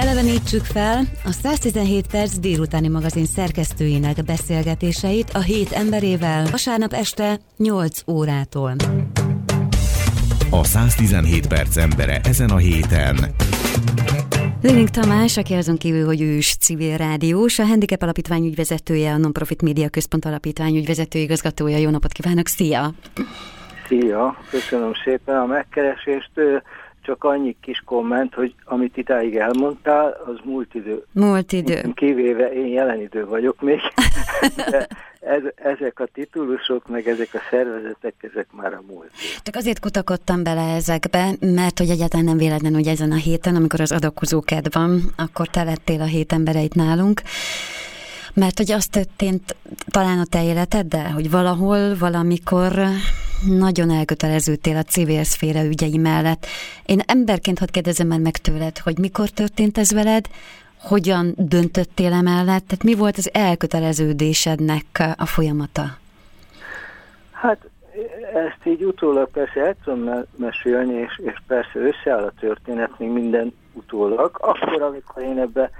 Elevenítsük fel a 117 perc délutáni magazin szerkesztőinek beszélgetéseit a hét emberével vasárnap este 8 órától. A 117 perc embere ezen a héten. Lénink Tamás, aki azon kívül, hogy ő is civil rádiós, a Handicap Alapítvány ügyvezetője, a Nonprofit Média Központ Alapítvány ügyvezető igazgatója. Jó napot kívánok, szia! Szia, köszönöm szépen a megkeresést csak annyi kis komment, hogy amit idáig elmondtál, az múlt idő. Múlt idő. Kivéve én jelen idő vagyok még, de ez, ezek a titulusok, meg ezek a szervezetek, ezek már a múlt. Csak azért kutakodtam bele ezekbe, mert hogy egyáltalán nem véletlen, hogy ezen a héten, amikor az adakozóked van, akkor te lettél a hét embereit nálunk. Mert hogy azt történt talán a te életeddel, hogy valahol, valamikor nagyon elköteleződtél a civil szféra ügyei mellett. Én emberként hadd kérdezem már meg tőled, hogy mikor történt ez veled, hogyan döntöttél emellett, tehát mi volt az elköteleződésednek a folyamata? Hát ezt így utólag persze el tudom mesélni, és, és persze összeáll a történet, még minden utólag. Akkor, amikor én ebbe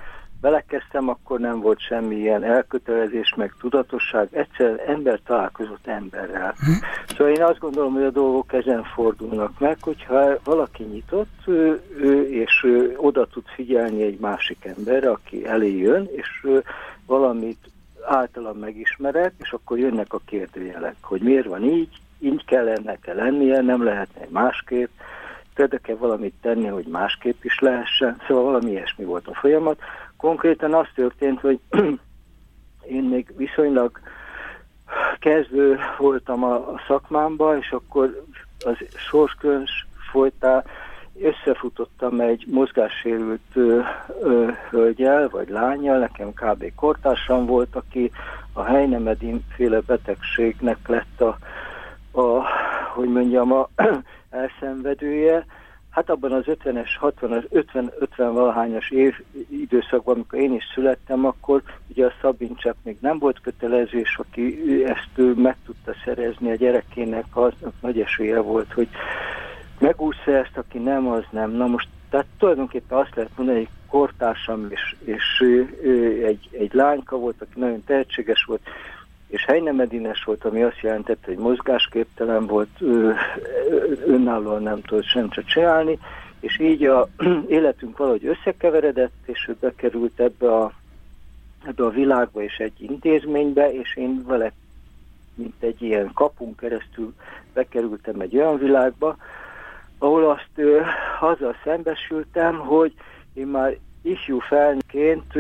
belekezdtem, akkor nem volt semmi ilyen elkötelezés, meg tudatosság, egyszer ember találkozott emberrel. Hm? Szóval én azt gondolom, hogy a dolgok ezen fordulnak meg, hogyha valaki nyitott, ő, ő, és ő oda tud figyelni egy másik emberre, aki elé jön, és ő valamit általam megismerek, és akkor jönnek a kérdőjelek, hogy miért van így, így kell lennie, nem lehetne másképp, tudok-e valamit tenni, hogy másképp is lehessen, szóval valami ilyesmi volt a folyamat. Konkrétan az történt, hogy én még viszonylag kezdő voltam a, a szakmámban, és akkor az sorsköncs folytán összefutottam egy mozgássérült ö, ö, hölgyel, vagy lányjal, nekem kb. kortársam volt, aki a Heinemedin féle betegségnek lett a, a hogy mondjam, a elszenvedője, Hát abban az 50-es, 60-as, 50-50 valahányas év időszakban, amikor én is születtem, akkor ugye a szabincsák még nem volt kötelező, és aki ezt meg tudta szerezni a gyerekének, az nagy esélye volt, hogy megúszta ezt, aki nem, az nem. Na most, tehát tulajdonképpen azt lehet mondani, hogy kortársam és, és ő, ő egy, egy lányka volt, aki nagyon tehetséges volt, és helynemedines volt, ami azt jelentette, hogy mozgásképtelen volt, önállóan nem tudott sem csak csinálni, és így a életünk valahogy összekeveredett, és ő bekerült ebbe a, ebbe a világba és egy intézménybe, és én vele, mint egy ilyen kapunk keresztül bekerültem egy olyan világba, ahol azt ő, azzal szembesültem, hogy én már ifjú felnőttként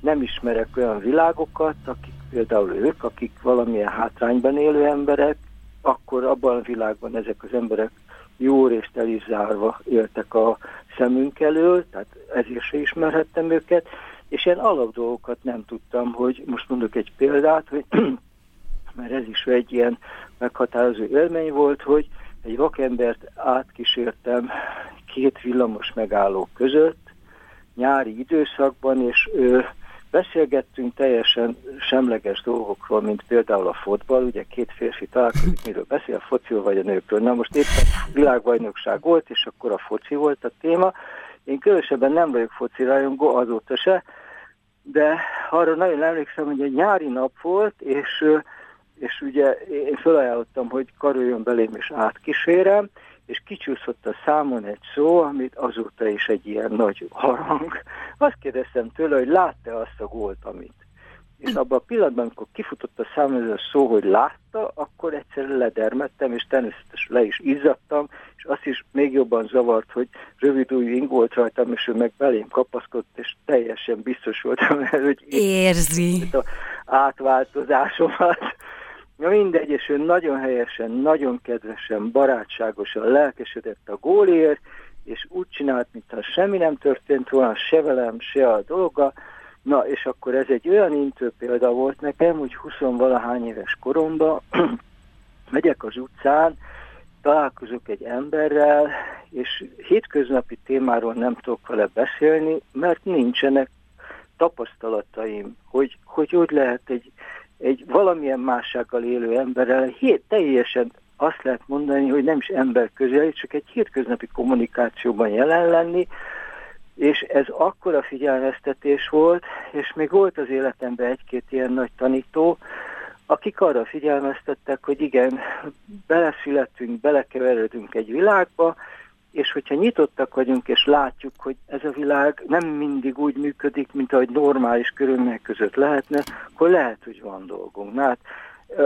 nem ismerek olyan világokat, akik például ők, akik valamilyen hátrányban élő emberek, akkor abban a világban ezek az emberek jó részt el is zárva éltek a szemünk elől, tehát ezért se ismerhettem őket, és ilyen alapdolgokat nem tudtam, hogy most mondok egy példát, hogy mert ez is egy ilyen meghatározó élmény volt, hogy egy vakembert átkísértem két villamos megálló között, nyári időszakban, és ő Beszélgettünk teljesen semleges dolgokról, mint például a fotball, ugye két férfi találkozik, miről beszél, a fociról vagy a nőkről. Na most éppen világbajnokság volt, és akkor a foci volt a téma. Én különösebben nem vagyok foci rajongó, azóta se, de arra nagyon emlékszem, hogy egy nyári nap volt, és, és ugye én felajánlottam, hogy karoljon belém és átkísérem, és kicsúszott a számon egy szó, amit azóta is egy ilyen nagy harang. Azt kérdeztem tőle, hogy látta azt a gólt, amit. És abban a pillanatban, amikor kifutott a számon ez a szó, hogy látta, akkor egyszerűen ledermettem, és természetesen le is izzadtam, és azt is még jobban zavart, hogy rövid új ing volt rajtam, és ő meg belém kapaszkodott, és teljesen biztos voltam, hogy érzi a átváltozásomat. Ja mindegy, és ő nagyon helyesen, nagyon kedvesen, barátságosan lelkesedett a gólért, és úgy csinált, mintha semmi nem történt volna, se velem, se a dolga. Na, és akkor ez egy olyan intő példa volt nekem, hogy 20-valahány éves koromban megyek az utcán, találkozok egy emberrel, és hétköznapi témáról nem tudok vele beszélni, mert nincsenek tapasztalataim, hogy hogy, hogy lehet egy egy valamilyen mássággal élő emberrel hét, teljesen azt lehet mondani, hogy nem is ember közel, csak egy hétköznapi kommunikációban jelen lenni, És ez akkora figyelmeztetés volt, és még volt az életemben egy-két ilyen nagy tanító, akik arra figyelmeztettek, hogy igen, beleszületünk, belekeveredünk egy világba, és hogyha nyitottak vagyunk, és látjuk, hogy ez a világ nem mindig úgy működik, mint ahogy normális körülmények között lehetne, akkor lehet, hogy van dolgunk. Na, hát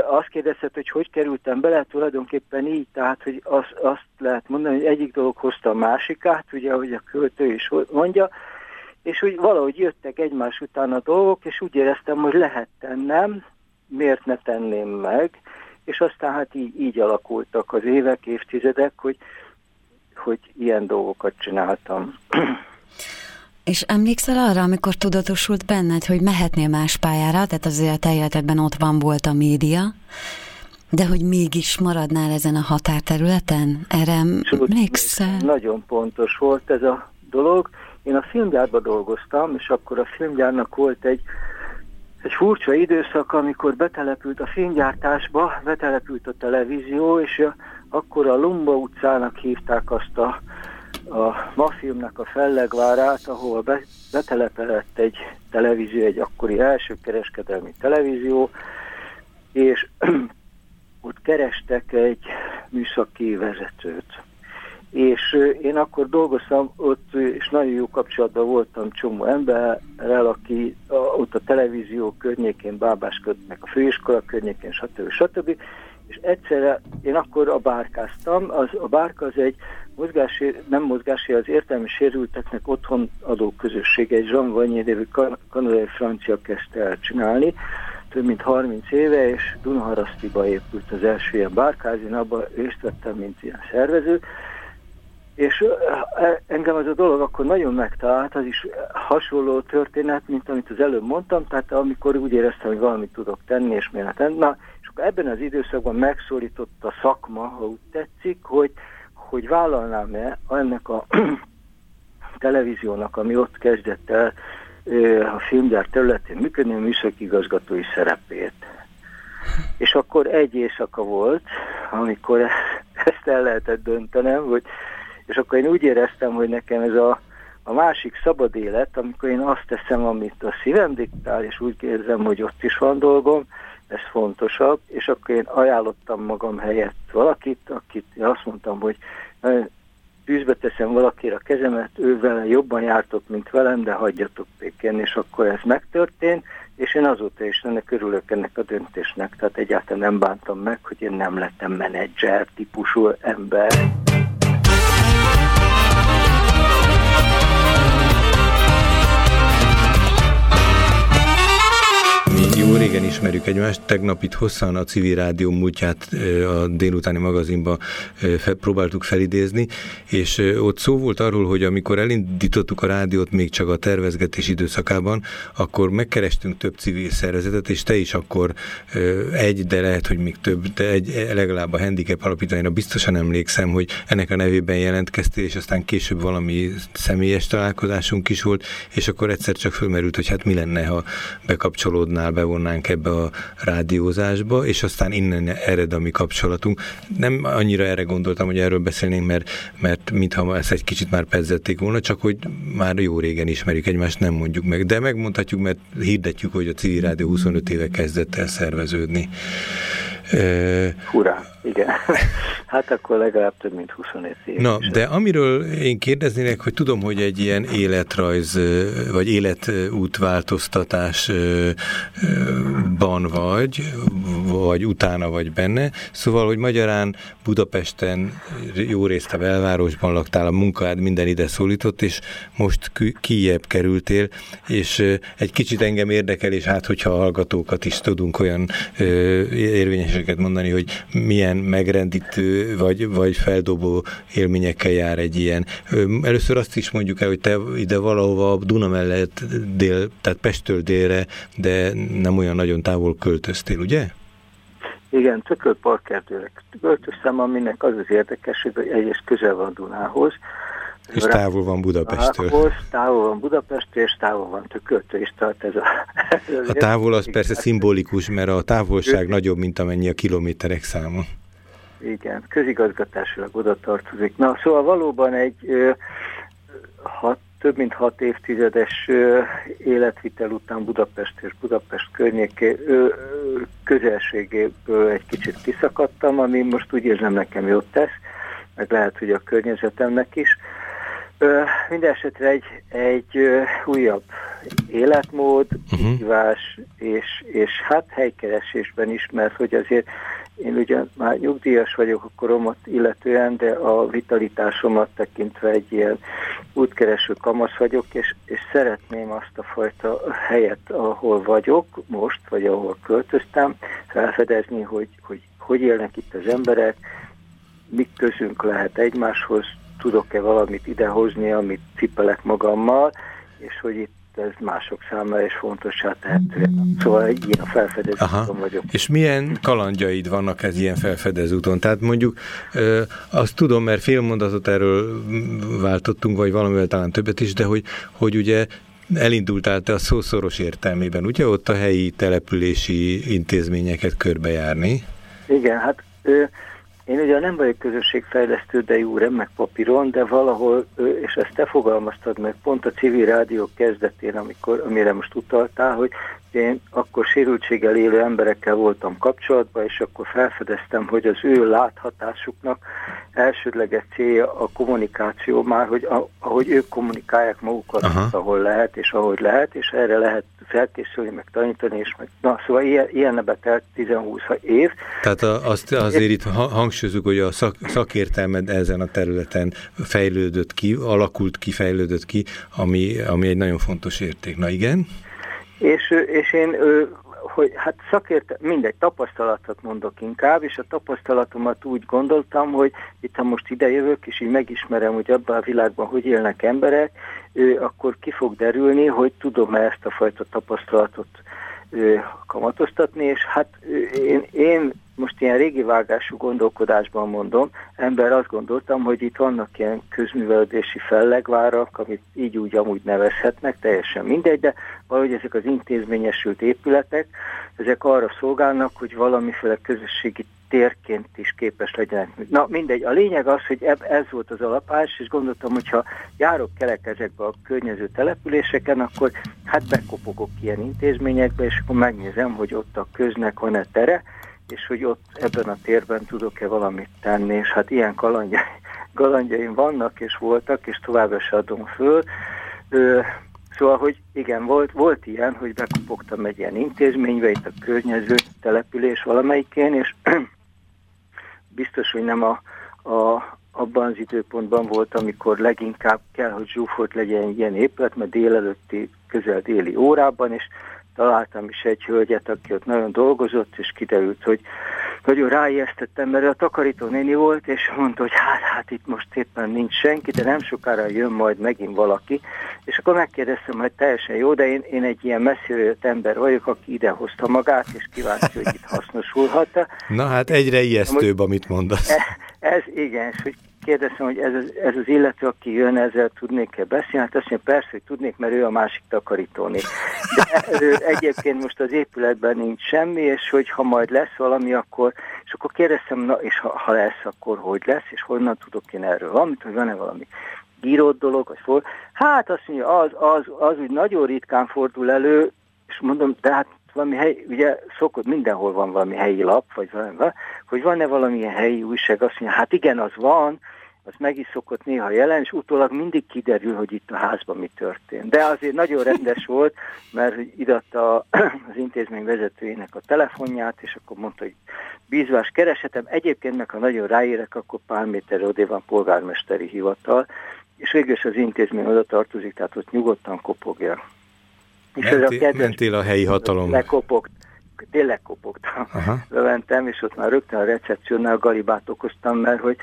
azt kérdezhet, hogy hogy kerültem bele, tulajdonképpen így, tehát hogy az, azt lehet mondani, hogy egyik dolog hozta a másikát, ugye, ahogy a költő is mondja, és úgy valahogy jöttek egymás után a dolgok, és úgy éreztem, hogy lehet tennem, miért ne tenném meg, és aztán hát így, így alakultak az évek, évtizedek, hogy, hogy ilyen dolgokat csináltam. És emlékszel arra, amikor tudatosult benned, hogy mehetnél más pályára, tehát azért a te életedben ott van volt a média, de hogy mégis maradnál ezen a határterületen? Erre emlékszel? Nagyon pontos volt ez a dolog. Én a filmgyárban dolgoztam, és akkor a filmgyárnak volt egy, egy furcsa időszak, amikor betelepült a filmgyártásba, betelepült a televízió, és a, akkor a Lumba utcának hívták azt a a mafilmnek a fellegvárát, ahol be, betelepelett egy televízió, egy akkori első kereskedelmi televízió, és ott kerestek egy műszaki vezetőt. És én akkor dolgoztam ott, és nagyon jó kapcsolatban voltam csomó emberrel, aki ott a televízió környékén bábáskodnak, a főiskola környékén, stb. stb. És egyszerre én akkor a bárkáztam, az, a bárka az egy mozgási, nem mozgási, az értelmi sérülteknek otthon adó közösség, egy Jean Vanyé nevű kanadai francia kezdte el csinálni, több mint 30 éve, és Dunaharasztiba épült az első ilyen bárkáz, én abban részt vettem, mint ilyen szervező, és e, engem az a dolog akkor nagyon megtalált, az is hasonló történet, mint amit az előbb mondtam, tehát amikor úgy éreztem, hogy valamit tudok tenni, és miért tenni. Na, ebben az időszakban megszólított a szakma, ha úgy tetszik, hogy hogy vállalnám-e ennek a televíziónak, ami ott kezdett el a filmgyár területén működni, a műszaki igazgatói szerepét. És akkor egy éjszaka volt, amikor ezt el lehetett döntenem, hogy, és akkor én úgy éreztem, hogy nekem ez a, a másik szabad élet, amikor én azt teszem, amit a szívem diktál, és úgy érzem, hogy ott is van dolgom, ez fontosabb, és akkor én ajánlottam magam helyett valakit, akit én azt mondtam, hogy tűzbe teszem valakire a kezemet, ő vele jobban jártok, mint velem, de hagyjatok békén, és akkor ez megtörtént, és én azóta is ennek örülök ennek a döntésnek, tehát egyáltalán nem bántam meg, hogy én nem lettem menedzser típusú ember. Jó régen ismerjük egymást, tegnap itt hosszan a civil rádió múltját a délutáni magazinba próbáltuk felidézni, és ott szó volt arról, hogy amikor elindítottuk a rádiót még csak a tervezgetés időszakában, akkor megkerestünk több civil szervezetet, és te is akkor egy, de lehet, hogy még több, de egy, legalább a handicap alapítványra biztosan emlékszem, hogy ennek a nevében jelentkeztél, és aztán később valami személyes találkozásunk is volt, és akkor egyszer csak fölmerült, hogy hát mi lenne, ha bekapcsolódnál, bevonnánk ebbe a rádiózásba, és aztán innen ered a mi kapcsolatunk. Nem annyira erre gondoltam, hogy erről beszélnénk, mert, mert mintha ezt egy kicsit már pezzették volna, csak hogy már jó régen ismerjük egymást, nem mondjuk meg. De megmondhatjuk, mert hirdetjük, hogy a civil rádió 25 éve kezdett el szerveződni. Hurrá, igen. Hát akkor legalább több mint 25 év. Na, de amiről én kérdeznének, hogy tudom, hogy egy ilyen életrajz, vagy életútváltoztatásban vagy, vagy utána vagy benne, szóval, hogy magyarán Budapesten jó részt a belvárosban laktál, a munkád minden ide szólított, és most kijebb kerültél, és egy kicsit engem érdekel, és hát, hogyha a hallgatókat is tudunk olyan érvényes értékeseket mondani, hogy milyen megrendítő vagy, vagy feldobó élményekkel jár egy ilyen. Először azt is mondjuk el, hogy te ide valahova a Duna mellett dél, tehát Pestől délre, de nem olyan nagyon távol költöztél, ugye? Igen, Tökölparkerdőre költöztem, aminek az az érdekes, hogy egyrészt közel van Dunához, és távol van Budapesttől. Ahhoz, távol van Budapesttől, és távol van Tököltől is tart ez a... Ez a távol az persze szimbolikus, mert a távolság nagyobb, mint amennyi a kilométerek száma. Igen, közigazgatásilag oda tartozik. Na, szóval valóban egy ö, hat több mint hat évtizedes életvitel után Budapest és Budapest környéké közelségéből egy kicsit kiszakadtam, ami most úgy érzem nekem jót tesz, meg lehet, hogy a környezetemnek is. Minden esetre egy, egy újabb életmód, uh-huh. kihívás, és, és hát helykeresésben is, mert hogy azért én ugye már nyugdíjas vagyok a koromat illetően, de a vitalitásomat tekintve egy ilyen útkereső kamasz vagyok, és, és szeretném azt a fajta helyet, ahol vagyok most, vagy ahol költöztem, felfedezni, hogy hogy, hogy élnek itt az emberek, mik közünk lehet egymáshoz, tudok-e valamit idehozni, amit cipelek magammal, és hogy itt ez mások számára is fontossá tehető. Szóval egy ilyen felfedező Aha. úton vagyok. És milyen kalandjaid vannak ez ilyen felfedező úton? Tehát mondjuk ö, azt tudom, mert fél mondatot erről váltottunk, vagy valamivel talán többet is, de hogy, hogy ugye elindultál te a szószoros értelmében, ugye ott a helyi települési intézményeket körbejárni? Igen, hát ö, én ugye nem vagyok közösségfejlesztő, de jó meg papíron, de valahol, és ezt te fogalmaztad meg pont a civil rádió kezdetén, amikor, amire most utaltál, hogy én akkor sérültséggel élő emberekkel voltam kapcsolatban, és akkor felfedeztem, hogy az ő láthatásuknak elsődleges célja a kommunikáció már, hogy ahogy ők kommunikálják magukat, Aha. ahol lehet, és ahogy lehet, és erre lehet felkészülni, meg tanítani, és meg, na, szóval ilyen, ilyen betelt 10-20 év. Tehát a, azt azért itt hangsúlyozunk, hogy a szak, szakértelmed ezen a területen fejlődött ki, alakult ki, fejlődött ki, ami, ami egy nagyon fontos érték. Na igen? És, és én hogy hát szakért, mindegy, tapasztalatot mondok inkább, és a tapasztalatomat úgy gondoltam, hogy itt ha most idejövök, és így megismerem, hogy abban a világban hogy élnek emberek, ő, akkor ki fog derülni, hogy tudom-e ezt a fajta tapasztalatot kamatoztatni, és hát én, én most ilyen régi vágású gondolkodásban mondom, ember azt gondoltam, hogy itt vannak ilyen közművelődési fellegvárak, amit így úgy amúgy nevezhetnek, teljesen mindegy, de valahogy ezek az intézményesült épületek, ezek arra szolgálnak, hogy valamiféle közösségi térként is képes legyenek. Na mindegy, a lényeg az, hogy ez volt az alapás, és gondoltam, hogyha járok kelek ezekbe a környező településeken, akkor hát bekopogok ilyen intézményekbe, és akkor megnézem, hogy ott a köznek van-e tere, és hogy ott ebben a térben tudok-e valamit tenni, és hát ilyen kalandjai, kalandjaim vannak és voltak, és továbbra se adom föl. Ö, szóval, hogy igen, volt, volt ilyen, hogy bekopogtam egy ilyen intézménybe, itt a környező település valamelyikén, és biztos, hogy nem a, a, abban az időpontban volt, amikor leginkább kell, hogy zsúfolt legyen ilyen épület, mert délelőtti, közel déli órában, és találtam is egy hölgyet, aki ott nagyon dolgozott, és kiderült, hogy nagyon ráijesztettem, mert a takarító néni volt, és mondta, hogy hát, hát itt most éppen nincs senki, de nem sokára jön majd megint valaki. És akkor megkérdeztem, hogy teljesen jó, de én, én egy ilyen messziről jött ember vagyok, aki idehozta magát, és kíváncsi, hogy itt hasznosulhat-e. Na hát egyre ijesztőbb, amit mondasz. Ez, ez igen, és hogy kérdeztem, hogy ez ez az illető, aki jön, ezzel tudnék-e beszélni? Hát azt mondja, persze, hogy tudnék, mert ő a másik takarítóné. De ő, egyébként most az épületben nincs semmi, és hogy ha majd lesz valami, akkor, és akkor kérdeztem, na, és ha, ha lesz, akkor hogy lesz, és honnan tudok én erről valamit, hogy van-e valami írott dolog, vagy for. Hát azt mondja, az, az, az úgy nagyon ritkán fordul elő, és mondom, de hát valami hely, ugye szokott, mindenhol van valami helyi lap, vagy valami, hogy van-e valamilyen helyi újság, azt mondja, hát igen, az van, az meg is szokott néha jelen, és utólag mindig kiderül, hogy itt a házban mi történt. De azért nagyon rendes volt, mert idatta az intézmény vezetőjének a telefonját, és akkor mondta, hogy bízvás keresetem. Egyébként meg, ha nagyon ráérek, akkor pár méter odé van polgármesteri hivatal, és végül az intézmény oda tartozik, tehát ott nyugodtan kopogja. És Menti, a kedves, mentél a helyi hatalom. Lekopogt, tényleg kopogtam. Lementem, és ott már rögtön a recepciónál galibát okoztam, mert hogy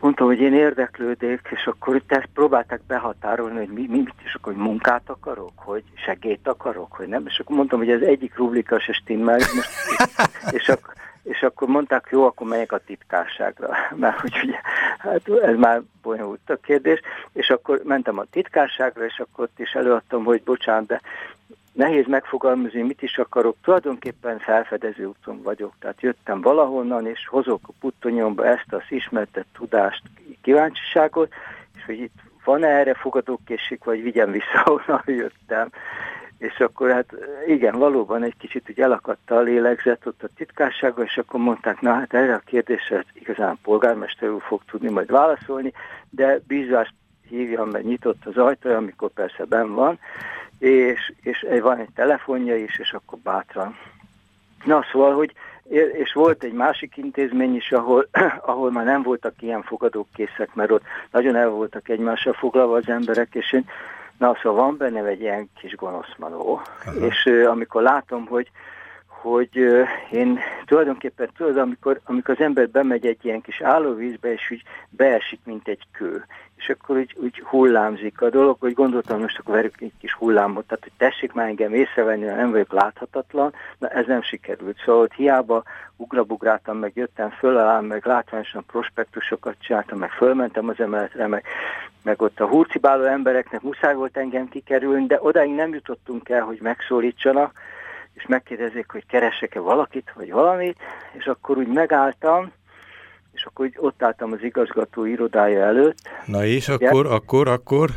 mondtam, hogy én érdeklődék, és akkor ezt próbálták behatárolni, hogy mi, mi mit is, akkor, hogy munkát akarok, hogy segélyt akarok, hogy nem, és akkor mondtam, hogy ez egyik rublika se stimmel, most, és, akkor, és akkor mondták, jó, akkor megyek a titkárságra, mert hogy ugye, hát ez már bonyolult a kérdés, és akkor mentem a titkárságra, és akkor ott is előadtam, hogy bocsánat, de nehéz megfogalmazni, mit is akarok. Tulajdonképpen felfedező úton vagyok. Tehát jöttem valahonnan, és hozok a puttonyomba ezt az ismertett tudást, kíváncsiságot, és hogy itt van -e erre fogadókészség, vagy vigyem vissza, ahonnan jöttem. És akkor hát igen, valóban egy kicsit úgy elakadta a lélegzet ott a titkárságban, és akkor mondták, na hát erre a kérdésre igazán polgármester úr fog tudni majd válaszolni, de bízást hívjam, mert nyitott az ajtó, amikor persze ben van, és, és van egy telefonja is, és akkor bátran. Na szóval, hogy és volt egy másik intézmény is, ahol, ahol már nem voltak ilyen fogadókészek, mert ott nagyon el voltak egymással foglalva az emberek, és én, na szóval van bennem egy ilyen kis gonoszmanó, és uh, amikor látom, hogy hogy uh, én tulajdonképpen tudod, amikor, amikor az ember bemegy egy ilyen kis állóvízbe, és úgy beesik, mint egy kő, és akkor úgy, úgy hullámzik a dolog, hogy gondoltam, most akkor verjük egy kis hullámot, tehát hogy tessék már engem észrevenni, nem vagyok láthatatlan, de ez nem sikerült. Szóval hogy hiába ugrabugráltam, meg jöttem föl alá, meg látványosan prospektusokat csináltam, meg fölmentem az emeletre, meg, meg ott a hurcibáló embereknek muszáj volt engem kikerülni, de odáig nem jutottunk el, hogy megszólítsanak, és megkérdezik, hogy keresek-e valakit, vagy valamit, és akkor úgy megálltam, és akkor úgy ott álltam az igazgató irodája előtt. Na és akkor, ja. akkor, akkor?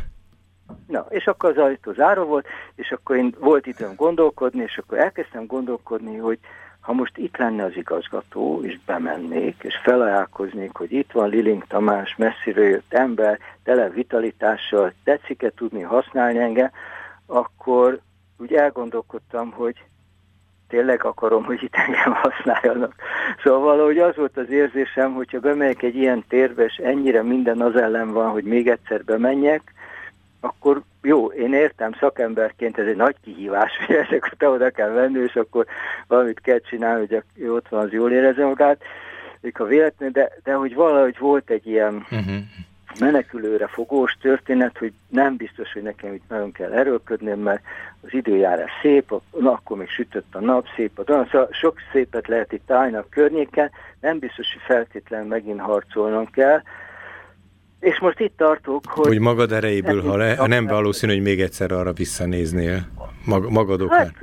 Na, és akkor az ajtó zárva volt, és akkor én volt időm gondolkodni, és akkor elkezdtem gondolkodni, hogy ha most itt lenne az igazgató, és bemennék, és felajánlkoznék, hogy itt van Liling Tamás, messziről jött ember, tele vitalitással, tetszik-e tudni használni engem, akkor úgy elgondolkodtam, hogy tényleg akarom, hogy itt engem használjanak. Szóval valahogy az volt az érzésem, hogyha bemegyek egy ilyen térbe, és ennyire minden az ellen van, hogy még egyszer bemenjek, akkor jó, én értem szakemberként, ez egy nagy kihívás, hogy ezeket oda kell venni, és akkor valamit kell csinálni, hogy ott van, az jól érezze magát, a véletlen, de, de hogy valahogy volt egy ilyen uh-huh menekülőre fogós történet, hogy nem biztos, hogy nekem itt nagyon kell erőlködnöm, mert az időjárás szép, na, akkor még sütött a nap, szép a dolog, szóval sok szépet lehet itt állni a környéken, nem biztos, hogy feltétlenül megint harcolnom kell, és most itt tartok, hogy... Hogy magad erejéből, ha, le, nem valószínű, hogy még egyszer arra visszanéznél, mag, magad okán. Hát,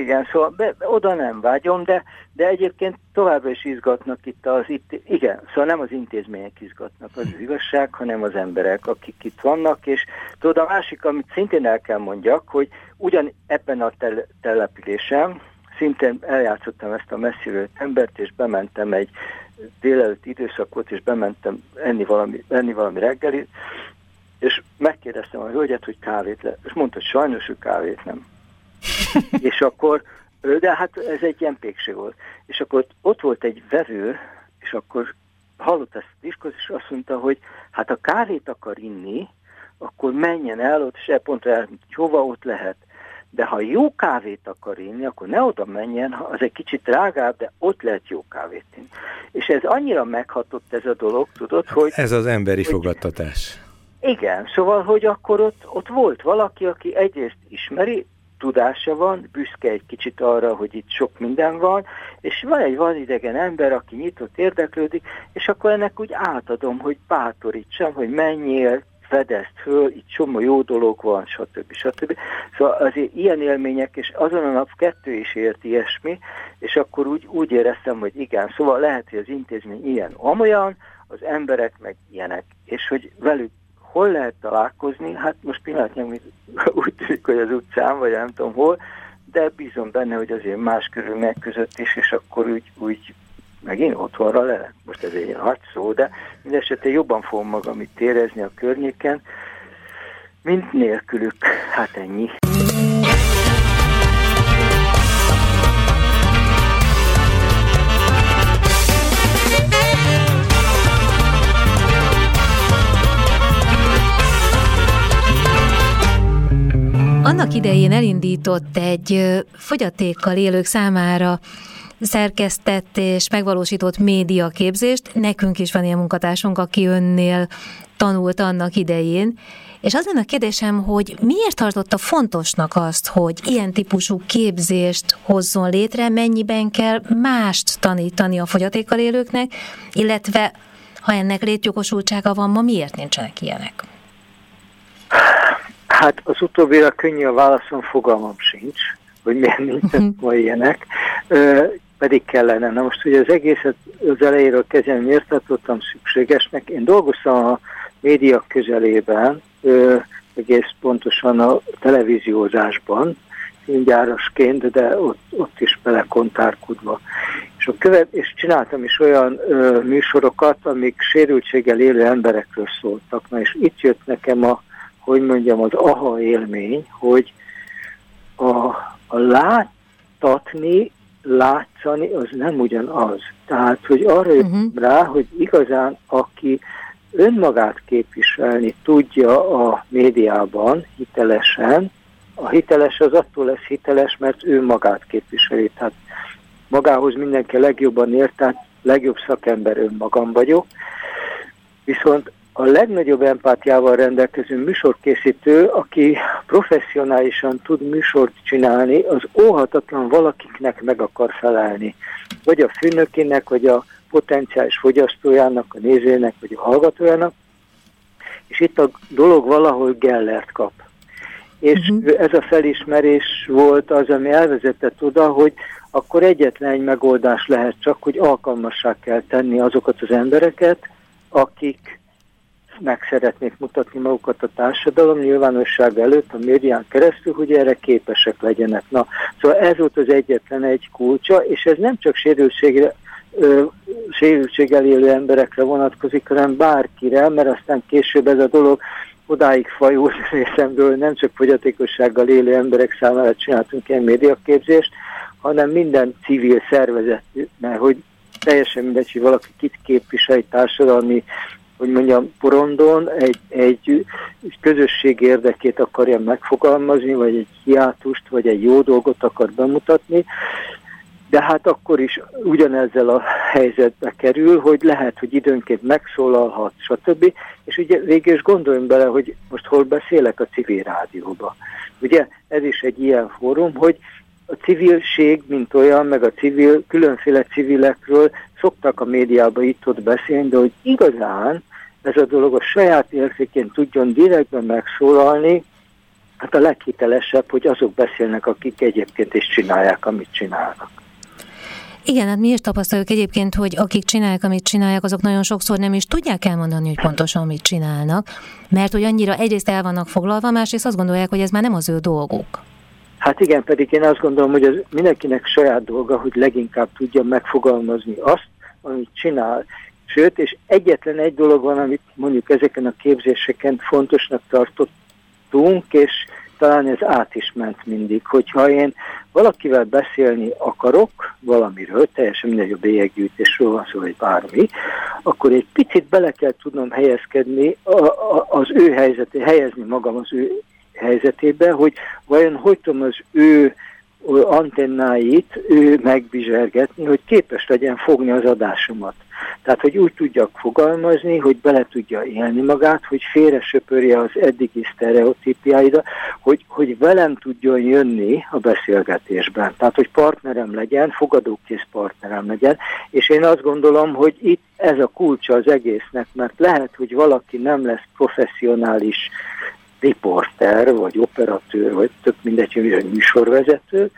igen, szóval be, oda nem vágyom, de, de egyébként továbbra is izgatnak itt az itt, igen, szóval nem az intézmények izgatnak, az, az igazság, hanem az emberek, akik itt vannak, és tudod, a másik, amit szintén el kell mondjak, hogy ugyan ebben a tel településen szintén eljátszottam ezt a messziről embert, és bementem egy délelőtt időszakot, és bementem enni valami, enni valami reggelit, és megkérdeztem a hölgyet, hogy kávét le, és mondta, hogy sajnos ő kávét nem és akkor, de hát ez egy ilyen pékség volt. És akkor ott volt egy vevő, és akkor hallott ezt a diszkot, és azt mondta, hogy hát ha kávét akar inni, akkor menjen el ott, és pont el, hova ott lehet. De ha jó kávét akar inni, akkor ne oda menjen, az egy kicsit drágább, de ott lehet jó kávét inni. És ez annyira meghatott ez a dolog, tudod, hogy... Ez az emberi hogy, fogadtatás. Igen, szóval, hogy akkor ott, ott volt valaki, aki egyrészt ismeri, tudása van, büszke egy kicsit arra, hogy itt sok minden van, és van egy van idegen ember, aki nyitott érdeklődik, és akkor ennek úgy átadom, hogy bátorítsam, hogy menjél, fedezd föl, itt csomó jó dolog van, stb. stb. Szóval azért ilyen élmények, és azon a nap kettő is ért ilyesmi, és akkor úgy, úgy éreztem, hogy igen, szóval lehet, hogy az intézmény ilyen amolyan, az emberek meg ilyenek, és hogy velük hol lehet találkozni? Hát most pillanatnyilag úgy tűnik, hogy az utcán, vagy nem tudom hol, de bízom benne, hogy azért más körülmények között is, és akkor úgy, úgy megint otthonra le. Most ez egy nagy szó, de mindesetre jobban fogom magam itt érezni a környéken, mint nélkülük. Hát ennyi. Annak idején elindított egy fogyatékkal élők számára szerkesztett és megvalósított médiaképzést. Nekünk is van ilyen munkatársunk, aki önnél tanult annak idején. És az lenne a kérdésem, hogy miért tartotta fontosnak azt, hogy ilyen típusú képzést hozzon létre, mennyiben kell mást tanítani a fogyatékkal élőknek, illetve ha ennek létjogosultsága van, ma miért nincsenek ilyenek? Hát az utóbbira könnyű a válaszom, fogalmam sincs, hogy miért nincsenek mhm. ma ilyenek, pedig kellene. Na most ugye az egészet az elejéről kezdeni miért tartottam szükségesnek. Én dolgoztam a média közelében, egész pontosan a televíziózásban, filmgyárasként, de ott, ott is belekontárkodva. És, a követ, és csináltam is olyan ö, műsorokat, amik sérültséggel élő emberekről szóltak. Na és itt jött nekem a, hogy mondjam, az aha élmény, hogy a, a láttatni, látszani, az nem ugyanaz. Tehát, hogy arra jöttem uh-huh. rá, hogy igazán aki önmagát képviselni tudja a médiában hitelesen, a hiteles az attól lesz hiteles, mert ő magát képviseli. Tehát magához mindenki legjobban ért, tehát legjobb szakember önmagam vagyok. Viszont a legnagyobb empátiával rendelkező műsorkészítő, aki professzionálisan tud műsort csinálni, az óhatatlan valakiknek meg akar felelni. Vagy a főnökének, vagy a potenciális fogyasztójának, a nézőnek, vagy a hallgatójának. És itt a dolog valahol Gellert kap. És uh-huh. ez a felismerés volt az, ami elvezetett oda, hogy akkor egyetlen egy megoldás lehet csak, hogy alkalmassá kell tenni azokat az embereket, akik meg szeretnék mutatni magukat a társadalom nyilvánosság előtt, a médián keresztül, hogy erre képesek legyenek. Na, szóval ez volt az egyetlen egy kulcsa, és ez nem csak sérültségre, sérültséggel élő emberekre vonatkozik, hanem bárkire, mert aztán később ez a dolog odáig fajult részemről, nem csak fogyatékossággal élő emberek számára csináltunk ilyen médiaképzést, hanem minden civil szervezet, mert hogy teljesen mindegy, hogy valaki kit képvisel egy társadalmi, hogy mondjam, porondon egy, egy közösség érdekét akarja megfogalmazni, vagy egy hiátust, vagy egy jó dolgot akar bemutatni, de hát akkor is ugyanezzel a helyzetbe kerül, hogy lehet, hogy időnként megszólalhat, stb. És ugye végül is gondoljunk bele, hogy most hol beszélek a civil rádióba. Ugye ez is egy ilyen fórum, hogy a civilség, mint olyan, meg a civil, különféle civilekről szoktak a médiában itt-ott beszélni, de hogy igazán ez a dolog a saját értékén tudjon direktben megszólalni, hát a leghitelesebb, hogy azok beszélnek, akik egyébként is csinálják, amit csinálnak. Igen, hát mi is tapasztaljuk egyébként, hogy akik csinálják, amit csinálják, azok nagyon sokszor nem is tudják elmondani, hogy pontosan mit csinálnak, mert hogy annyira egyrészt el vannak foglalva, másrészt azt gondolják, hogy ez már nem az ő dolguk. Hát igen, pedig én azt gondolom, hogy az mindenkinek saját dolga, hogy leginkább tudja megfogalmazni azt, amit csinál. Sőt, és egyetlen egy dolog van, amit mondjuk ezeken a képzéseken fontosnak tartottunk, és talán ez át is ment mindig, hogyha én valakivel beszélni akarok valamiről, teljesen mindegy a bélyeggyűjtésről van szó, vagy bármi, akkor egy picit bele kell tudnom helyezkedni az ő helyzeté, helyezni magam az ő helyzetébe, hogy vajon hogy tudom az ő antennáit ő megbizsergetni, hogy képes legyen fogni az adásomat. Tehát, hogy úgy tudjak fogalmazni, hogy bele tudja élni magát, hogy félre söpörje az eddigi sztereotípiáida, hogy, hogy velem tudjon jönni a beszélgetésben. Tehát, hogy partnerem legyen, fogadókész partnerem legyen, és én azt gondolom, hogy itt ez a kulcsa az egésznek, mert lehet, hogy valaki nem lesz professzionális riporter, vagy operatőr, vagy tök mindegy, hogy műsorvezető,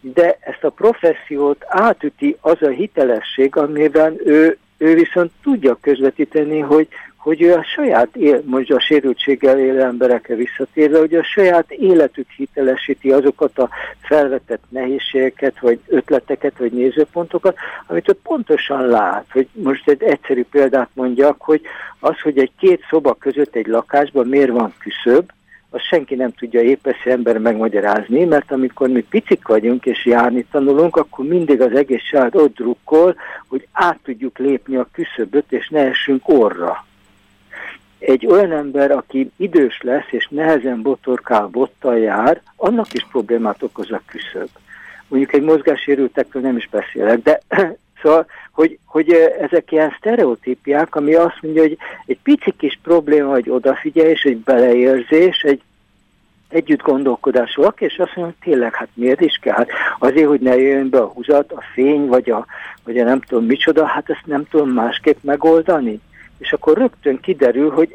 de ezt a professziót átüti az a hitelesség, amiben ő, ő viszont tudja közvetíteni, hogy, hogy ő a saját, él, mondja a sérültséggel élő emberekre visszatérve, hogy a saját életük hitelesíti azokat a felvetett nehézségeket, vagy ötleteket, vagy nézőpontokat, amit ő pontosan lát. Hogy most egy egyszerű példát mondjak, hogy az, hogy egy két szoba között egy lakásban miért van küszöb, azt senki nem tudja épes ember megmagyarázni, mert amikor mi picik vagyunk és járni tanulunk, akkor mindig az egész család ott drukkol, hogy át tudjuk lépni a küszöböt, és ne essünk orra. Egy olyan ember, aki idős lesz, és nehezen botorkál, bottal jár, annak is problémát okoz a küszöb. Mondjuk egy mozgássérültekről nem is beszélek, de Szóval, hogy, hogy ezek ilyen sztereotípiák, ami azt mondja, hogy egy pici kis probléma, hogy odafigyelés, egy beleérzés, egy együtt gondolkodás valaki, és azt mondja, hogy tényleg, hát miért is kell? Hát azért, hogy ne jöjjön be a húzat, a fény, vagy a, vagy a nem tudom micsoda, hát ezt nem tudom másképp megoldani. És akkor rögtön kiderül, hogy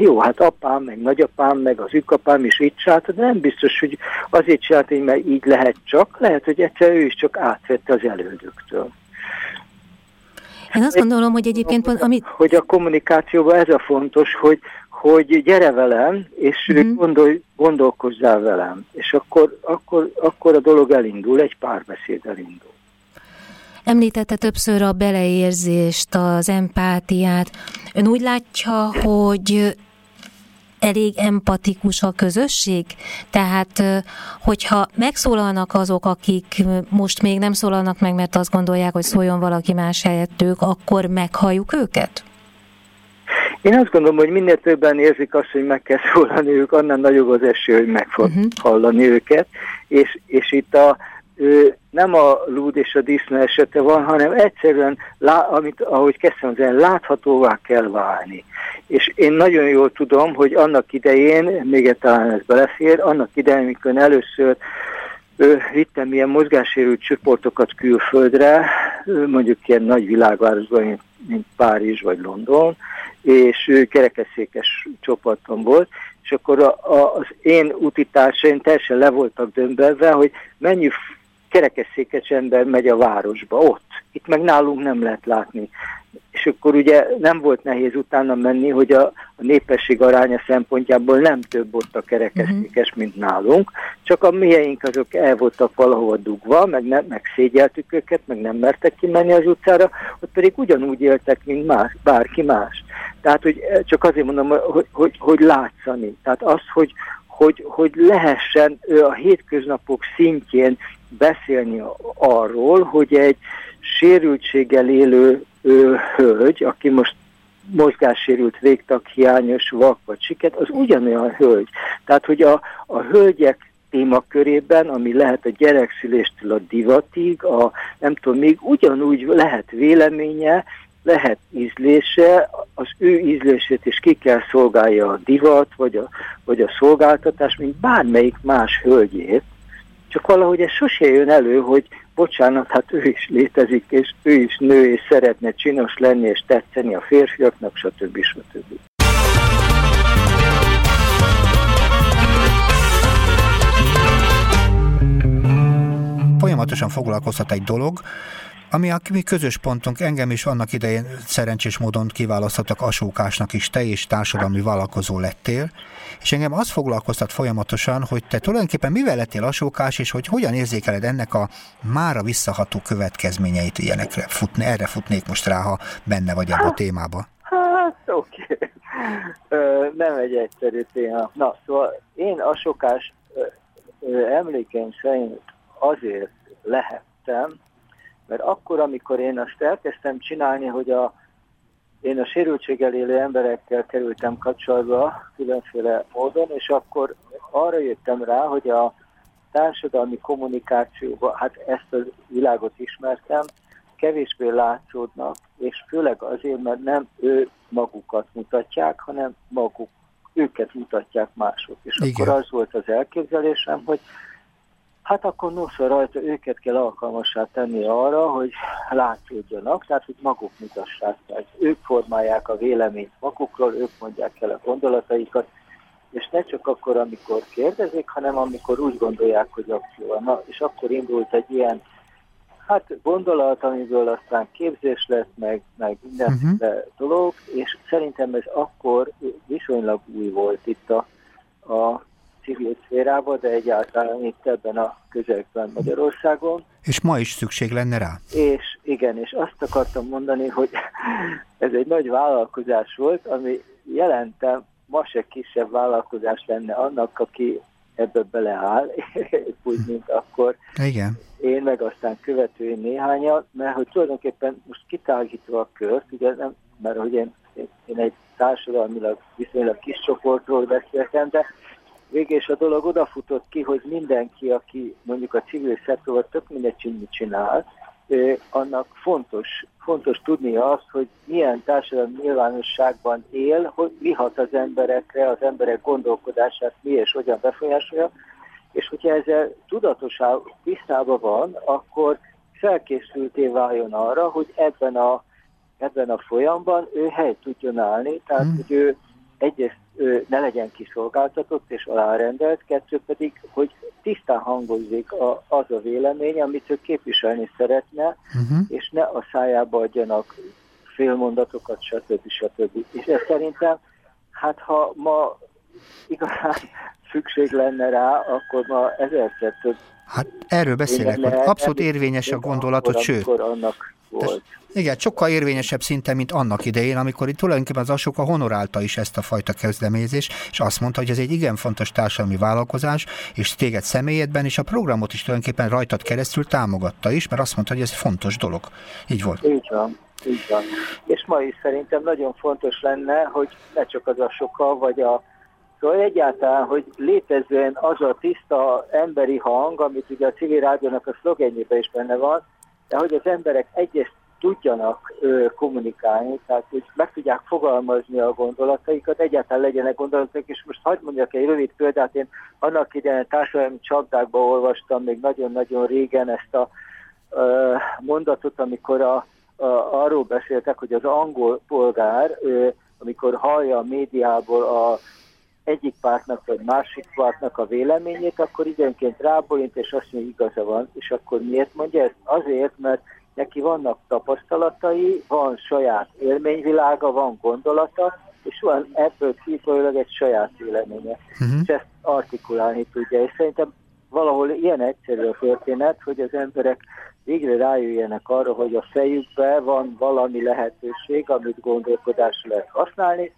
jó, hát apám, meg nagyapám, meg az ükapám is így csinálta, de nem biztos, hogy azért csinálta, mert így lehet csak, lehet, hogy egyszer ő is csak átvette az elődöktől. Én azt gondolom, hogy egyébként pont, amit... Hogy a kommunikációban ez a fontos, hogy, hogy gyere velem, és mm. gondolj, gondolkozzál velem. És akkor, akkor, akkor a dolog elindul, egy párbeszéd elindul. Említette többször a beleérzést, az empátiát. Ön úgy látja, hogy elég empatikus a közösség? Tehát, hogyha megszólalnak azok, akik most még nem szólalnak meg, mert azt gondolják, hogy szóljon valaki más helyettük, akkor meghalljuk őket? Én azt gondolom, hogy minél többen érzik azt, hogy meg kell szólalni ők, annál nagyobb az eső, hogy meg fog uh-huh. hallani őket. És, és itt a, ő, nem a lúd és a disznó esete van, hanem egyszerűen, amit, ahogy kezdtem az láthatóvá kell válni. És én nagyon jól tudom, hogy annak idején, még talán ez belefér, annak idején, amikor először ő, vittem ilyen mozgássérült csoportokat külföldre, mondjuk ilyen nagy világvárosban, mint, mint Párizs vagy London, és kerekeszékes csoportom volt, és akkor a, a, az én utitársaim teljesen le voltak dömbelve, hogy mennyi kerekesszékes ember megy a városba, ott. Itt meg nálunk nem lehet látni. És akkor ugye nem volt nehéz utána menni, hogy a, a népesség aránya szempontjából nem több ott a kerekesszékes, uh-huh. mint nálunk, csak a mieink azok el voltak valahova dugva, meg, ne, meg szégyeltük őket, meg nem mertek kimenni az utcára, ott pedig ugyanúgy éltek, mint más, bárki más. Tehát, hogy csak azért mondom, hogy, hogy, hogy látszani. Tehát az, hogy, hogy, hogy lehessen a hétköznapok szintjén beszélni arról, hogy egy sérültséggel élő ö, hölgy, aki most mozgássérült, végtag hiányos, vak vagy siket, az ugyanolyan hölgy. Tehát, hogy a, a hölgyek témakörében, ami lehet a gyerekszüléstől a divatig, a nem tudom, még ugyanúgy lehet véleménye, lehet ízlése, az ő ízlését is ki kell szolgálja a divat, vagy a, vagy a szolgáltatás, mint bármelyik más hölgyét, csak valahogy ez sose jön elő, hogy bocsánat, hát ő is létezik, és ő is nő, és szeretne csinos lenni, és tetszeni a férfiaknak, stb. stb. Folyamatosan foglalkoztat egy dolog, ami a mi közös pontunk, engem is annak idején szerencsés módon kiválasztottak asókásnak is, te és társadalmi vállalkozó lettél, és engem az foglalkoztat folyamatosan, hogy te tulajdonképpen mivel lettél asókás, és hogy hogyan érzékeled ennek a mára visszaható következményeit ilyenekre futni, erre futnék most rá, ha benne vagy abban a témába. Hát, oké. Okay. Nem egy egyszerű téma. Na, szóval én asokás emlékeim szerint azért lehettem, mert akkor, amikor én azt elkezdtem csinálni, hogy a, én a sérültséggel élő emberekkel kerültem kapcsolatba különféle módon, és akkor arra jöttem rá, hogy a társadalmi kommunikációban, hát ezt a világot ismertem, kevésbé látszódnak, és főleg azért, mert nem ő magukat mutatják, hanem maguk őket mutatják mások. És Igen. akkor az volt az elképzelésem, hogy hát akkor nosza rajta őket kell alkalmassá tenni arra, hogy látszódjanak, tehát hogy maguk mutassák meg. Ők formálják a véleményt magukról, ők mondják el a gondolataikat, és ne csak akkor, amikor kérdezik, hanem amikor úgy gondolják, hogy akció van. Na, és akkor indult egy ilyen hát gondolat, amiből aztán képzés lett, meg, meg mindenféle uh-huh. dolog, és szerintem ez akkor viszonylag új volt itt a, a civil szférába, de egyáltalán itt ebben a közegben Magyarországon. És ma is szükség lenne rá? És igen, és azt akartam mondani, hogy ez egy nagy vállalkozás volt, ami jelentem ma se kisebb vállalkozás lenne annak, aki ebbe beleáll, úgy, mint akkor. Igen. Én meg aztán követően néhányan, mert hogy tulajdonképpen most kitágítva a kört, ugye nem, mert hogy én, én egy társadalmilag viszonylag kis csoportról beszéltem, de végés a dolog odafutott ki, hogy mindenki, aki mondjuk a civil szektorban tök mindegy, mit csinál, annak fontos, fontos tudnia azt, hogy milyen társadalmi nyilvánosságban él, hogy mi hat az emberekre, az emberek gondolkodását mi és hogyan befolyásolja, és hogyha ezzel tudatosan tisztában van, akkor felkészülté váljon arra, hogy ebben a, ebben a folyamban ő helyt tudjon állni, tehát hmm. hogy ő egyrészt ne legyen kiszolgáltatott és alárendelt, kettő pedig, hogy tisztán hangozzék a, az a vélemény, amit ő képviselni szeretne, uh-huh. és ne a szájába adjanak félmondatokat, stb. stb. És ez szerintem, hát ha ma igazán szükség lenne rá, akkor ma ezerszer több Hát erről beszélek, hogy abszolút érvényes a gondolatot, sőt. annak volt. Igen, sokkal érvényesebb szinte, mint annak idején, amikor itt tulajdonképpen az Asóka honorálta is ezt a fajta kezdeményezést, és azt mondta, hogy ez egy igen fontos társadalmi vállalkozás, és téged személyedben, és a programot is tulajdonképpen rajtad keresztül támogatta is, mert azt mondta, hogy ez fontos dolog. Így volt. Így van. Így van. És ma is szerintem nagyon fontos lenne, hogy ne csak az Asoka, vagy a Szóval egyáltalán, hogy létezzen az a tiszta emberi hang, amit ugye a civil rádiónak a szlogenjében is benne van, de hogy az emberek egyes tudjanak ö, kommunikálni, tehát hogy meg tudják fogalmazni a gondolataikat, egyáltalán legyenek gondolatok, és most hagyd mondjak egy rövid példát, én annak idején társadalmi csapdákban olvastam még nagyon-nagyon régen ezt a ö, mondatot, amikor a, a, arról beszéltek, hogy az angol polgár, ö, amikor hallja a médiából a egyik pártnak vagy másik pártnak a véleményét, akkor időnként rábólint, és azt mondja, igaza van. És akkor miért mondja ezt? Azért, mert neki vannak tapasztalatai, van saját élményvilága, van gondolata, és van ebből kifolyólag egy saját véleménye. Uh-huh. És ezt artikulálni tudja. És szerintem valahol ilyen egyszerű a történet, hogy az emberek végre rájöjjenek arra, hogy a fejükbe van valami lehetőség, amit gondolkodásra lehet használni,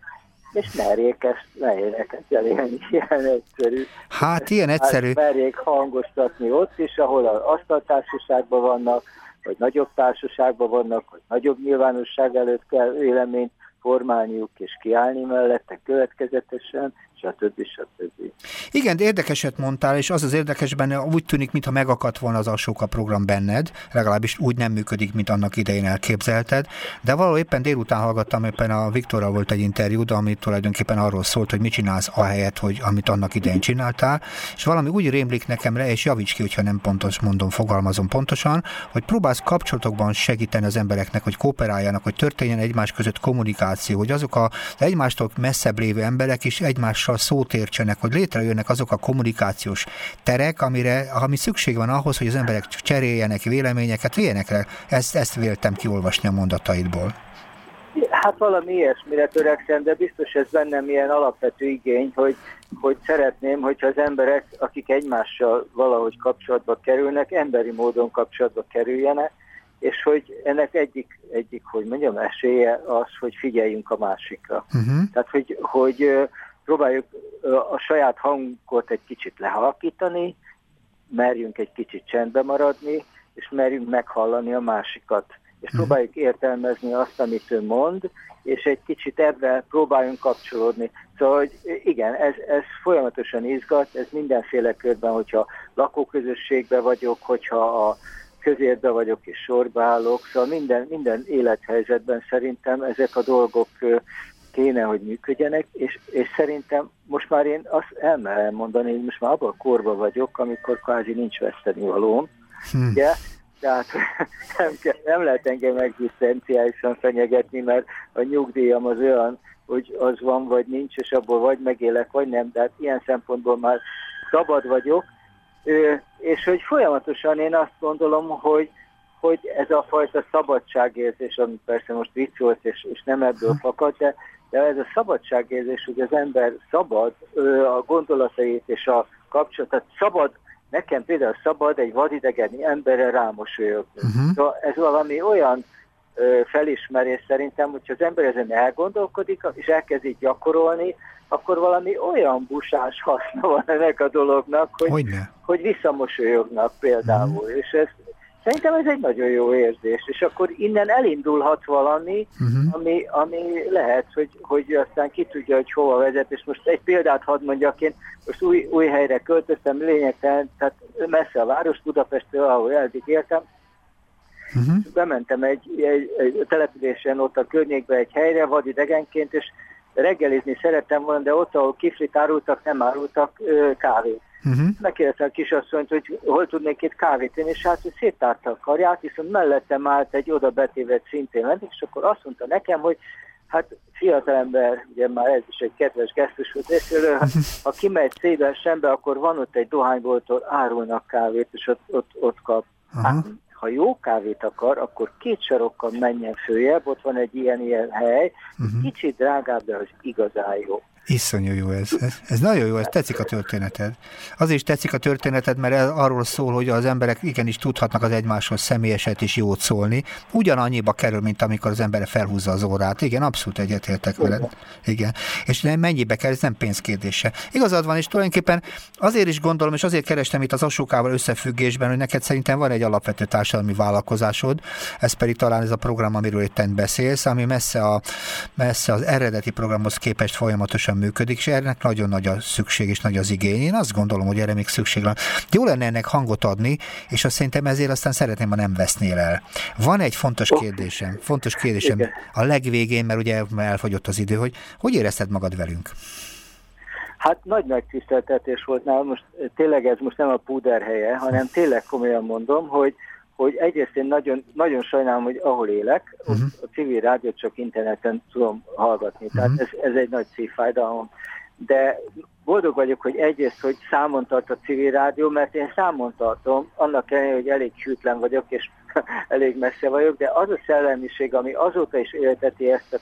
és merjék ezt, merjék ezt elérni, ilyen egyszerű. Hát ilyen egyszerű. Hát merjék hangoztatni ott is, ahol az asztaltársaságban vannak, vagy nagyobb társaságban vannak, vagy nagyobb nyilvánosság előtt kell véleményt formálniuk és kiállni mellette következetesen, stb. stb. Igen, de érdekeset mondtál, és az az érdekes benne, úgy tűnik, mintha megakadt volna az Asóka program benned, legalábbis úgy nem működik, mint annak idején elképzelted, de való éppen délután hallgattam, éppen a Viktorral volt egy interjú, de ami tulajdonképpen arról szólt, hogy mit csinálsz ahelyett, hogy amit annak idején csináltál, és valami úgy rémlik nekem le, és javíts ki, hogyha nem pontos mondom, fogalmazom pontosan, hogy próbálsz kapcsolatokban segíteni az embereknek, hogy kooperáljanak, hogy történjen egymás között kommunikáció, hogy azok a egymástól messzebb lévő emberek is egymás egymással szót értsenek, hogy létrejönnek azok a kommunikációs terek, amire, ami szükség van ahhoz, hogy az emberek cseréljenek véleményeket, ilyenekre. Ezt, ezt véltem kiolvasni a mondataidból. Hát valami ilyesmire törekszem, de biztos ez bennem ilyen alapvető igény, hogy, hogy szeretném, hogyha az emberek, akik egymással valahogy kapcsolatba kerülnek, emberi módon kapcsolatba kerüljenek, és hogy ennek egyik, egyik hogy mondjam, esélye az, hogy figyeljünk a másikra. Uh-huh. Tehát, hogy, hogy próbáljuk a saját hangot egy kicsit lehalkítani, merjünk egy kicsit csendbe maradni, és merjünk meghallani a másikat. És mhm. próbáljuk értelmezni azt, amit ő mond, és egy kicsit ebben próbáljunk kapcsolódni. Szóval, hogy igen, ez, ez folyamatosan izgat, ez mindenféle körben, hogyha lakóközösségben vagyok, hogyha a közérbe vagyok és sorba állok, szóval minden, minden élethelyzetben szerintem ezek a dolgok kéne, hogy működjenek, és, és szerintem most már én azt elmerem mondani, hogy most már abban a korban vagyok, amikor kvázi nincs veszteni valóm, hm. ugye? Tehát nem, nem lehet engem egzisztenciálisan fenyegetni, mert a nyugdíjam az olyan, hogy az van, vagy nincs, és abból vagy megélek, vagy nem, de hát ilyen szempontból már szabad vagyok, és hogy folyamatosan én azt gondolom, hogy, hogy ez a fajta szabadságérzés, ami persze most vicc volt, és, és nem ebből fakad, de de ez a szabadságérzés, hogy az ember szabad a gondolatait és a kapcsolatot, szabad, nekem például szabad egy vadidegeni emberre rámosolyogni. Uh-huh. Szóval ez valami olyan felismerés szerintem, hogyha az ember ezen elgondolkodik, és elkezdi gyakorolni, akkor valami olyan busás haszna van ennek a dolognak, hogy, hogy visszamosolyognak például. Uh-huh. És ez, Szerintem ez egy nagyon jó érzés, és akkor innen elindulhat valami, uh-huh. ami, ami lehet, hogy, hogy aztán ki tudja, hogy hova vezet, és most egy példát hadd mondjak, én most új, új helyre költöztem, lényegtelen, tehát messze a város Budapestről, ahol eddig éltem, uh-huh. bementem egy, egy, egy településen ott a környékbe egy helyre, vadidegenként, és reggelizni szerettem volna, de ott, ahol kiflit árultak, nem árultak ö, kávét. Uh-huh. Megkérdezte a kisasszonyt, hogy hol tudnék itt kávét én, és hát hogy széttárta a karját, viszont mellettem állt egy oda betévet szintén vendég, és akkor azt mondta nekem, hogy hát fiatalember, ugye már ez is egy kedves gesztus volt részéről, uh-huh. ha kimegy szépen sembe, akkor van ott egy dohányboltól, árulnak kávét, és ott, ott, ott kap. Uh-huh. Hát, ha jó kávét akar, akkor két sarokkal menjen följebb, ott van egy ilyen-ilyen hely, uh-huh. kicsit drágább, de az igazán jó. Iszonyú jó ez. ez. Ez nagyon jó, ez tetszik a történeted. Az is tetszik a történeted, mert ez arról szól, hogy az emberek igenis tudhatnak az egymáshoz személyeset is jót szólni. Ugyanannyiba kerül, mint amikor az ember felhúzza az órát. Igen, abszolút egyetértek veled. Igen. És mennyibe kell, ez nem pénzkérdése. Igazad van, és tulajdonképpen azért is gondolom, és azért kerestem itt az asókával összefüggésben, hogy neked szerintem van egy alapvető társadalmi vállalkozásod, ez pedig talán ez a program, amiről itt beszélsz, ami messze, a, messze az eredeti programhoz képest folyamatosan működik, és ennek nagyon nagy a szükség és nagy az igény. Én azt gondolom, hogy erre még szükség van. Jó lenne ennek hangot adni, és azt szerintem ezért aztán szeretném, ha nem vesznél el. Van egy fontos kérdésem, fontos kérdésem a legvégén, mert ugye elfogyott az idő, hogy hogy érezted magad velünk? Hát nagy megtiszteltetés volt nálam, most tényleg ez most nem a púder helye, hanem tényleg komolyan mondom, hogy hogy egyrészt én nagyon, nagyon sajnálom, hogy ahol élek, uh-huh. a civil rádiót csak interneten tudom hallgatni, uh-huh. tehát ez, ez egy nagy szívfájdalom. De boldog vagyok, hogy egyrészt, hogy számon tart a civil rádió, mert én számon tartom, annak ellenére, hogy elég hűtlen vagyok, és elég messze vagyok, de az a szellemiség, ami azóta is élteti ezt a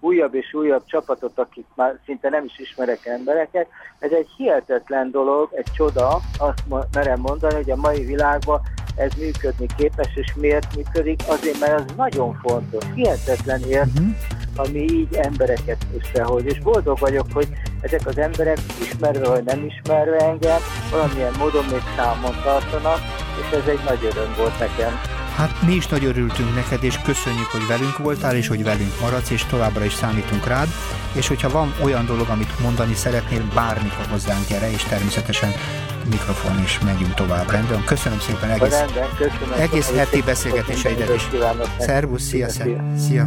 újabb és újabb csapatot, akik már szinte nem is ismerek embereket, ez egy hihetetlen dolog, egy csoda, azt merem mondani, hogy a mai világban ez működni képes, és miért működik? Azért, mert az nagyon fontos, hihetetlen ért, uh-huh. ami így embereket összehoz. És boldog vagyok, hogy ezek az emberek ismerve vagy nem ismerve engem, valamilyen módon még számon tartanak, és ez egy nagy öröm volt nekem. Hát mi is nagy örültünk neked, és köszönjük, hogy velünk voltál, és hogy velünk maradsz, és továbbra is számítunk rád. És hogyha van olyan dolog, amit mondani szeretnél, bármikor hozzánk gyere, és természetesen mikrofon is megyünk tovább. Rendben, köszönöm szépen egész, Rendben, köszönöm, egész heti beszélgetéseidet is. Szervusz, szia, szia. szia.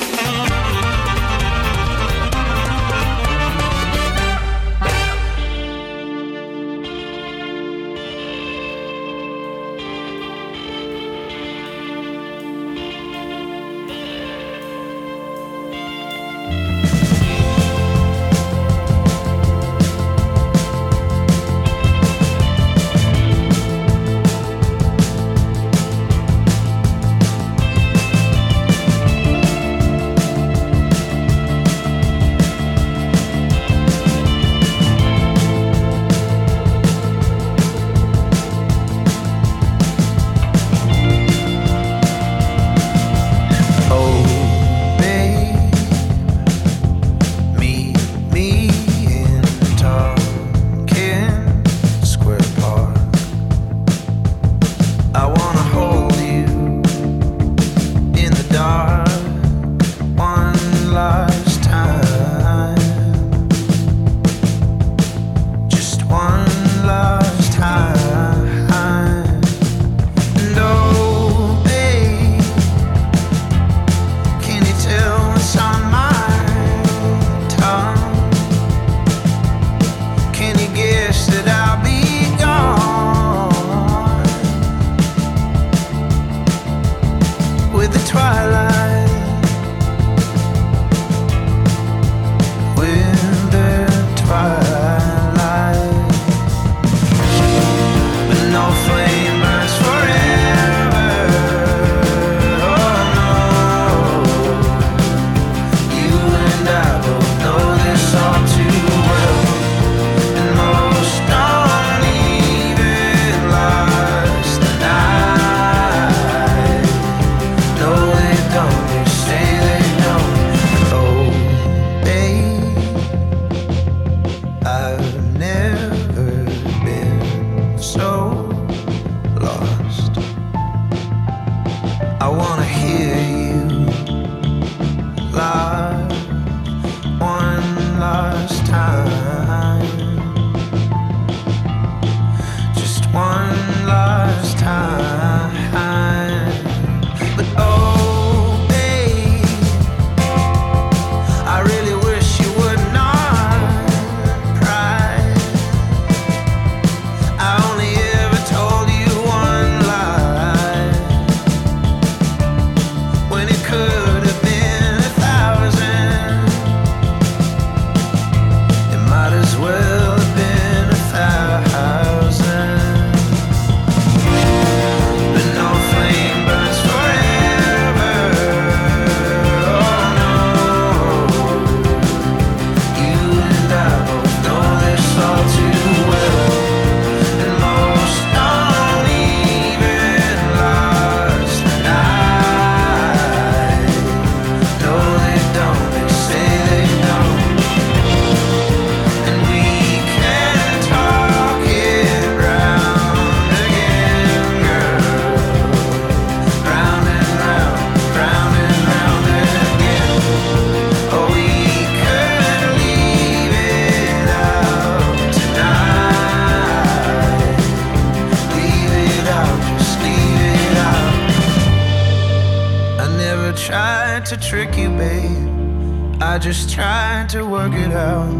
you, babe. I just tried to work it out,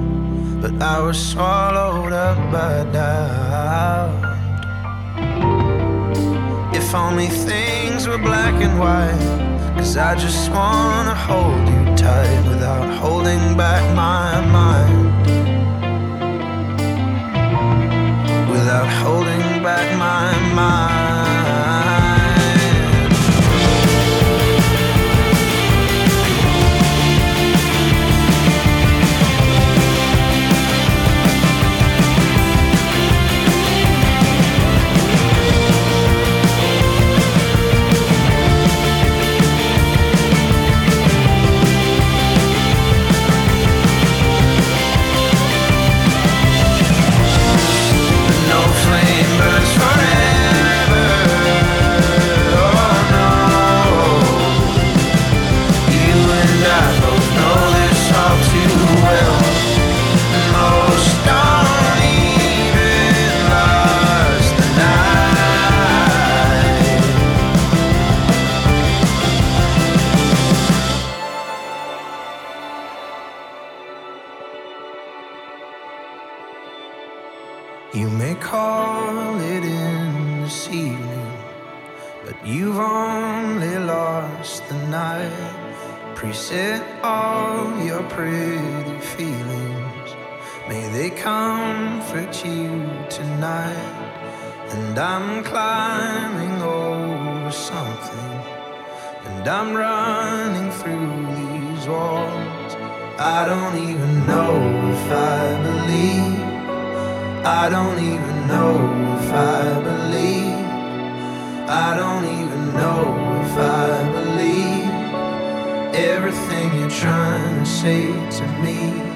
but I was swallowed up by doubt. If only things were black and white, cause I just wanna hold you tight without holding back my mind. Without holding back my mind. even know if I believe. I don't even know if I believe. I don't even know if I believe everything you're trying to say to me.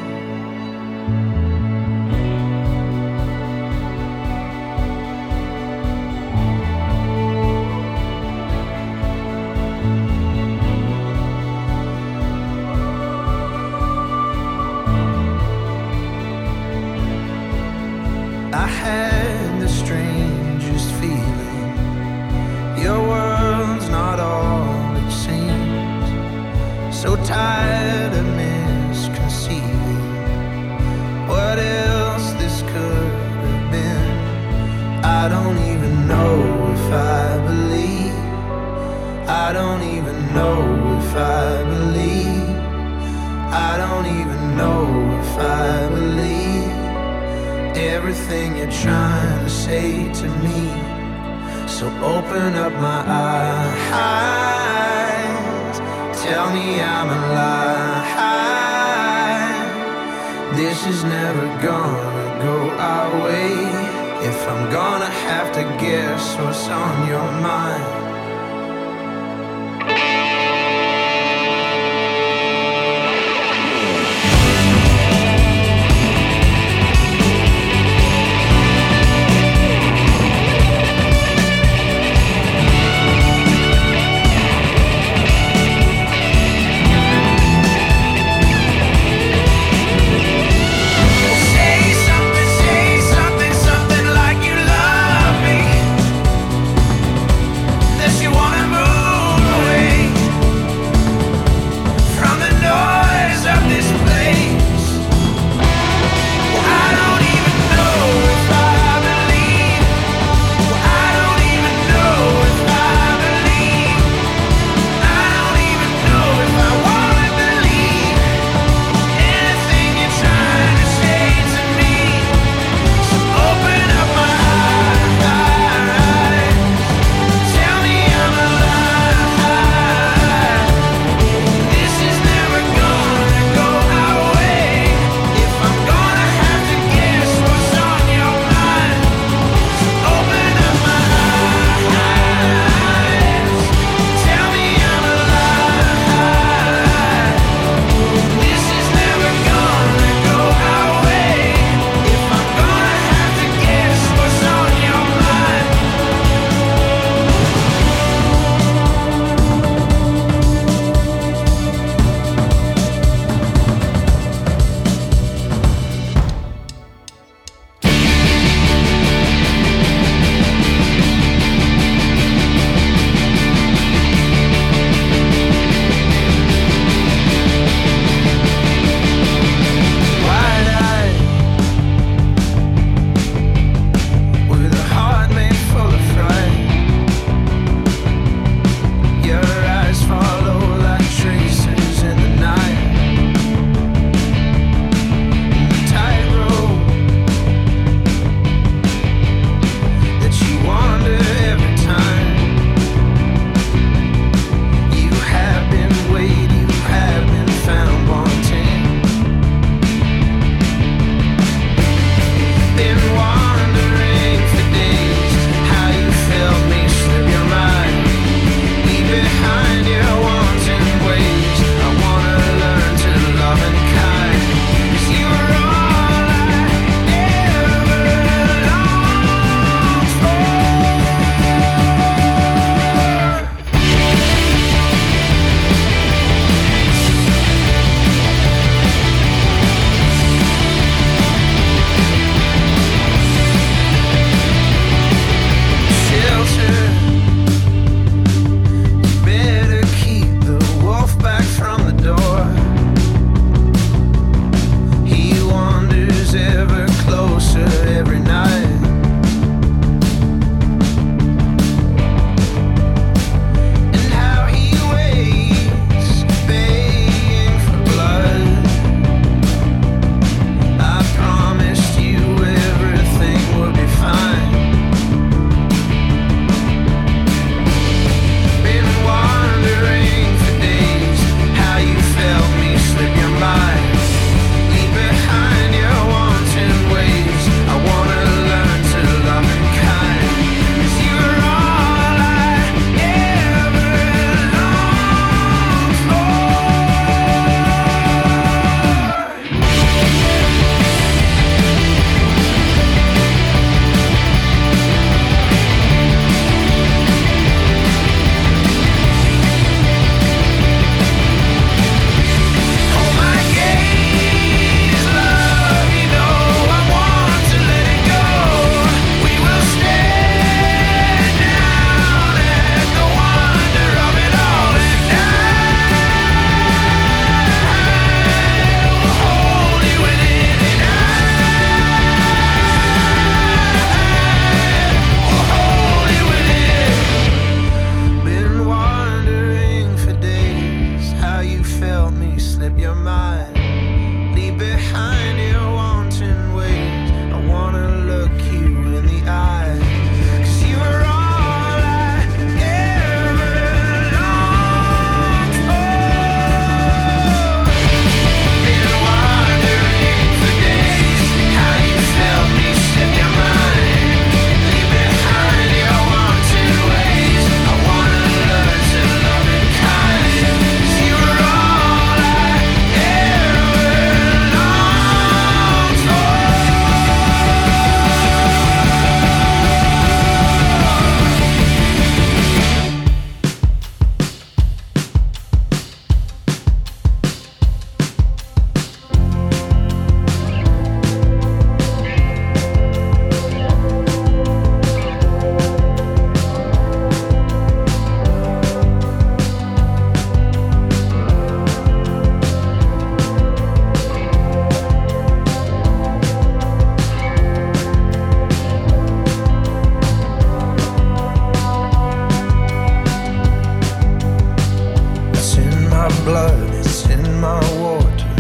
blood, is in my water.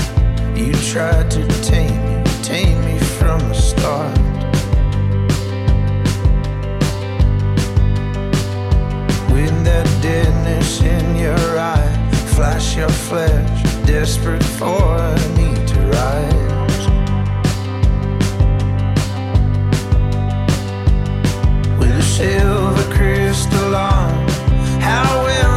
You tried to tame me, tame me from the start. With that deadness in your eye, flash your flesh, desperate for me to rise. With a silver crystal on, how will